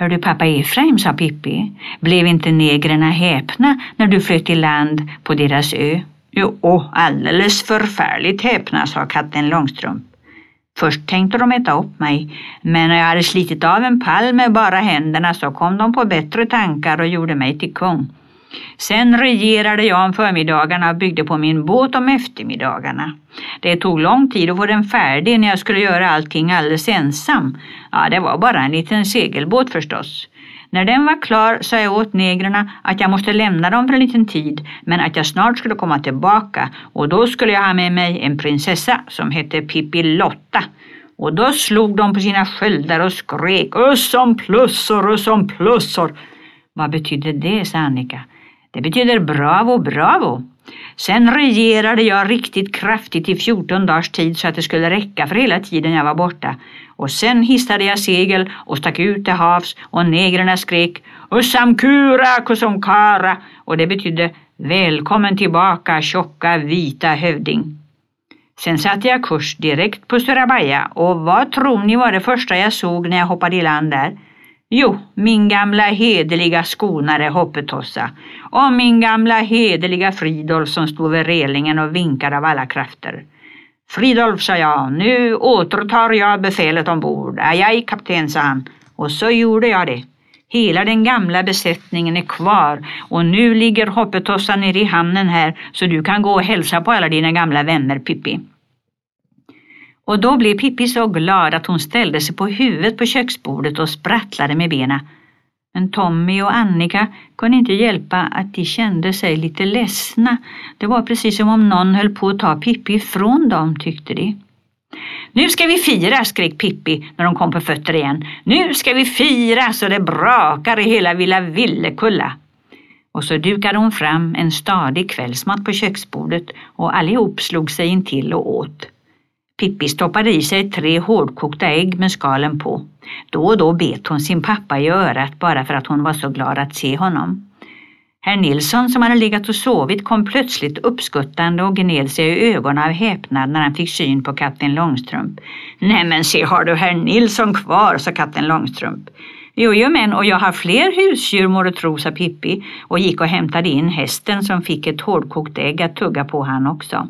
Hör du pappa Efraim, sa Pippi, blev inte negrerna häpna när du flöt i land på deras ö? Jo, alldeles förfärligt häpna, sa katten Långstrump. Först tänkte de äta upp mig, men när jag hade slitit av en pall med bara händerna så kom de på bättre tankar och gjorde mig till kung. Sen regerade jag om förmiddagarna och byggde på min båt om eftermiddagarna. Det tog lång tid att få den färdig när jag skulle göra allting alldeles ensam. Ja, det var bara en liten segelbåt förstås. När den var klar sa jag åt negrerna att jag måste lämna dem för en liten tid men att jag snart skulle komma tillbaka och då skulle jag ha med mig en prinsessa som hette Pippi Lotta. Och då slog de på sina sköldar och skrek Öss plussor, öss plussor. Vad betydde det, sa Annika. Det betyder bravo, bravo. Sen regerade jag riktigt kraftigt i 14 dagars tid så att det skulle räcka för hela tiden jag var borta. Och sen hissade jag segel och stack ut till havs och negrerna skrek Ussamkura kusumkara och det betydde Välkommen tillbaka tjocka vita hövding. Sen satte jag kurs direkt på Surabaya och vad tror ni var det första jag såg när jag hoppade i land där? Jo, min gamla hederliga skonare Hoppetossa och min gamla hederliga Fridolf som stod vid relingen och vinkade av alla krafter. Fridolf, sa jag, nu återtar jag befälet ombord. Ajaj, kapten, sa han. Och så gjorde jag det. Hela den gamla besättningen är kvar och nu ligger Hoppetossa nere i hamnen här så du kan gå och hälsa på alla dina gamla vänner, Pippi. Och då blev Pippi så glad att hon ställde sig på huvudet på köksbordet och sprattlade med benen. Men Tommy och Annika kunde inte hjälpa att de kände sig lite ledsna. Det var precis som om någon höll på att ta Pippi ifrån dem, tyckte de. Nu ska vi fira, skrek Pippi när de kom på fötter igen. Nu ska vi fira så det brakar i hela Villa Villekulla. Och så dukade hon fram en stadig kvällsmat på köksbordet och allihop slog sig in till och åt. Pippi stoppade i sig tre hårdkokta ägg med skalen på. Då och då bet hon sin pappa i örat bara för att hon var så glad att se honom. Herr Nilsson som hade legat och sovit kom plötsligt uppskuttande och gned sig i ögonen av häpnad när han fick syn på katten Långstrump. Nämen se, har du herr Nilsson kvar, sa katten Långstrump. Jo, men och jag har fler husdjur må du tro, sa Pippi och gick och hämtade in hästen som fick ett hårdkokt ägg att tugga på han också.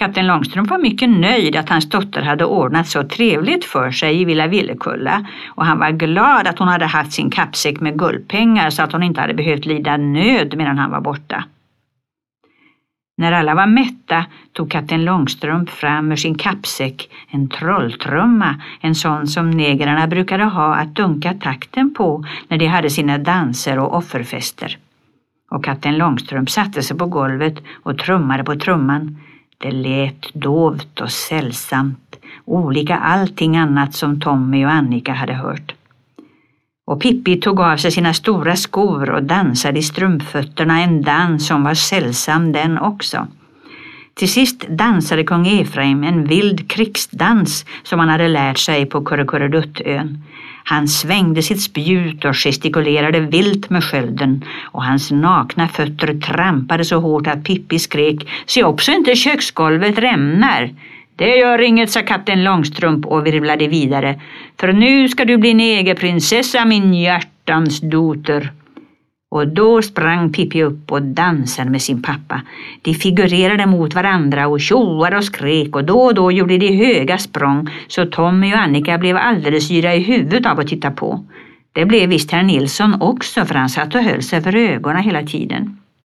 Kapten Långstrump var mycket nöjd att hans dotter hade ordnat så trevligt för sig i Villa Villekulla och han var glad att hon hade haft sin kappsäck med guldpengar så att hon inte hade behövt lida nöd medan han var borta. När alla var mätta tog kapten Långstrump fram ur sin kappsäck en trolltrumma, en sån som negrarna brukade ha att dunka takten på när de hade sina danser och offerfester. Och kapten Långstrump satte sig på golvet och trummade på trumman det lät dovt och sällsamt, olika allting annat som Tommy och Annika hade hört. Och Pippi tog av sig sina stora skor och dansade i strumpfötterna en dans som var sällsam den också. Till sist dansade kung Efraim en vild krigsdans som han hade lärt sig på Kurrekurreduttön. Han svängde sitt spjut och gestikulerade vilt med skölden och hans nakna fötter trampade så hårt att Pippi skrek Se upp så inte köksgolvet rämnar. Det gör inget, sa kapten Långstrump och virvlade vidare. För nu ska du bli negerprinsessa, min hjärtans doter. Och då sprang Pippi upp och dansade med sin pappa. De figurerade mot varandra och tjoade och skrek och då och då gjorde de höga språng så Tommy och Annika blev alldeles yra i huvudet av att titta på. Det blev visst herr Nilsson också för han satt och höll sig för ögonen hela tiden.